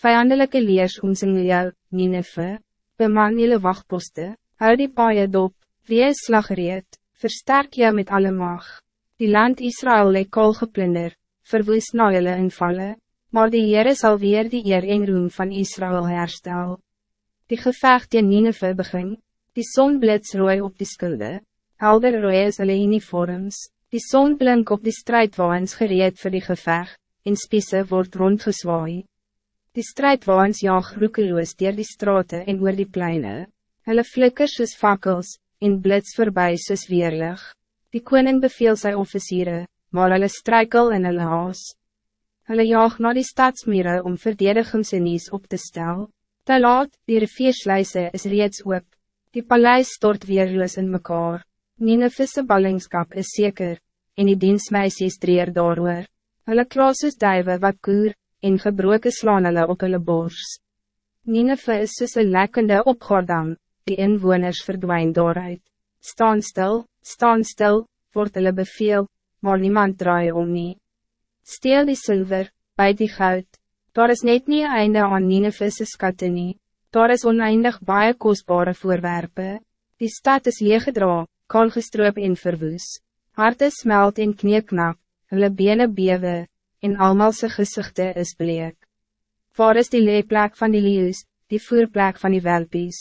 Vijandelijke leers omsing jou, Nineve, beman jylle wachtposte, hou die paaie dop, wees slagreed, versterk jou met alle mag. Die land Israël lee kool geplunder, verwoes na jylle invallen, maar die Heere sal weer die eer en roem van Israël herstel. Die gevecht in Nineve begin, die zon blits rooi op die skulde, helder rooi is hulle uniforms, die zon blink op die strijdwaans gereed voor die gevecht, en spiese word rondgezwaai. Die strijdwaans jaag roekeloos dier die straten en oor die pleine. Hulle flikkers soos fakkels, en blits voorbij soos weerlig. Die koning beveel sy officieren, maar hulle strijkel in hulle haas. Hulle jaag na die stadsmere om verdedigingsenies op te stel. Te laat, die riviersluise is reeds oop. Die paleis stort weerloos in mekaar. Ninevisse ballingskap is zeker, en die dienstmeisjes dreer daarover. Hulle klaas is duive wat koer, en gebroken slaan hulle op hulle bors. Nineve is soos een lekkende opgordam, die inwoners verdwijn daaruit. Staan stil, staan stil, word hulle beveel, maar niemand draai om nie. Steel die zilver, bij die goud, daar is net nie einde aan Ninevese skatte nie, daar is oneindig baie kostbare voorwerpen. die stad is leeggedra, kaal gestroop en verwoes, harte smelt en kneeknap, hulle bene bewe, en almal sy gezichte is bleek. Waar is die leeplek van die leeuws, die voerplek van die welpies?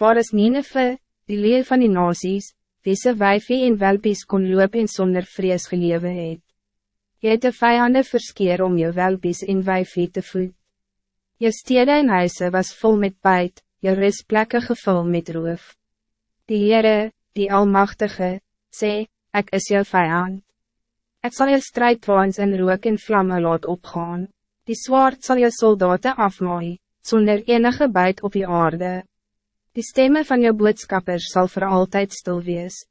Waar is Nineve, die leeuw van die nasies, wie sy wijfie en welpies kon loop en sonder vrees gelewe het? Jy het de vijande verskeer om jou welpies en wijfie te voed. Je stede en huise was vol met buit, je rustplekke gevul met roof. Die Heere, die Almachtige, sê, ik is jou vijand. Het zal je strijdwaans in rook en vlammen laat opgaan. Die zwaard zal je soldaten afmaaien, zonder enige buit op je aarde. Die stemmen van je boodskappers zal voor altijd stil wees.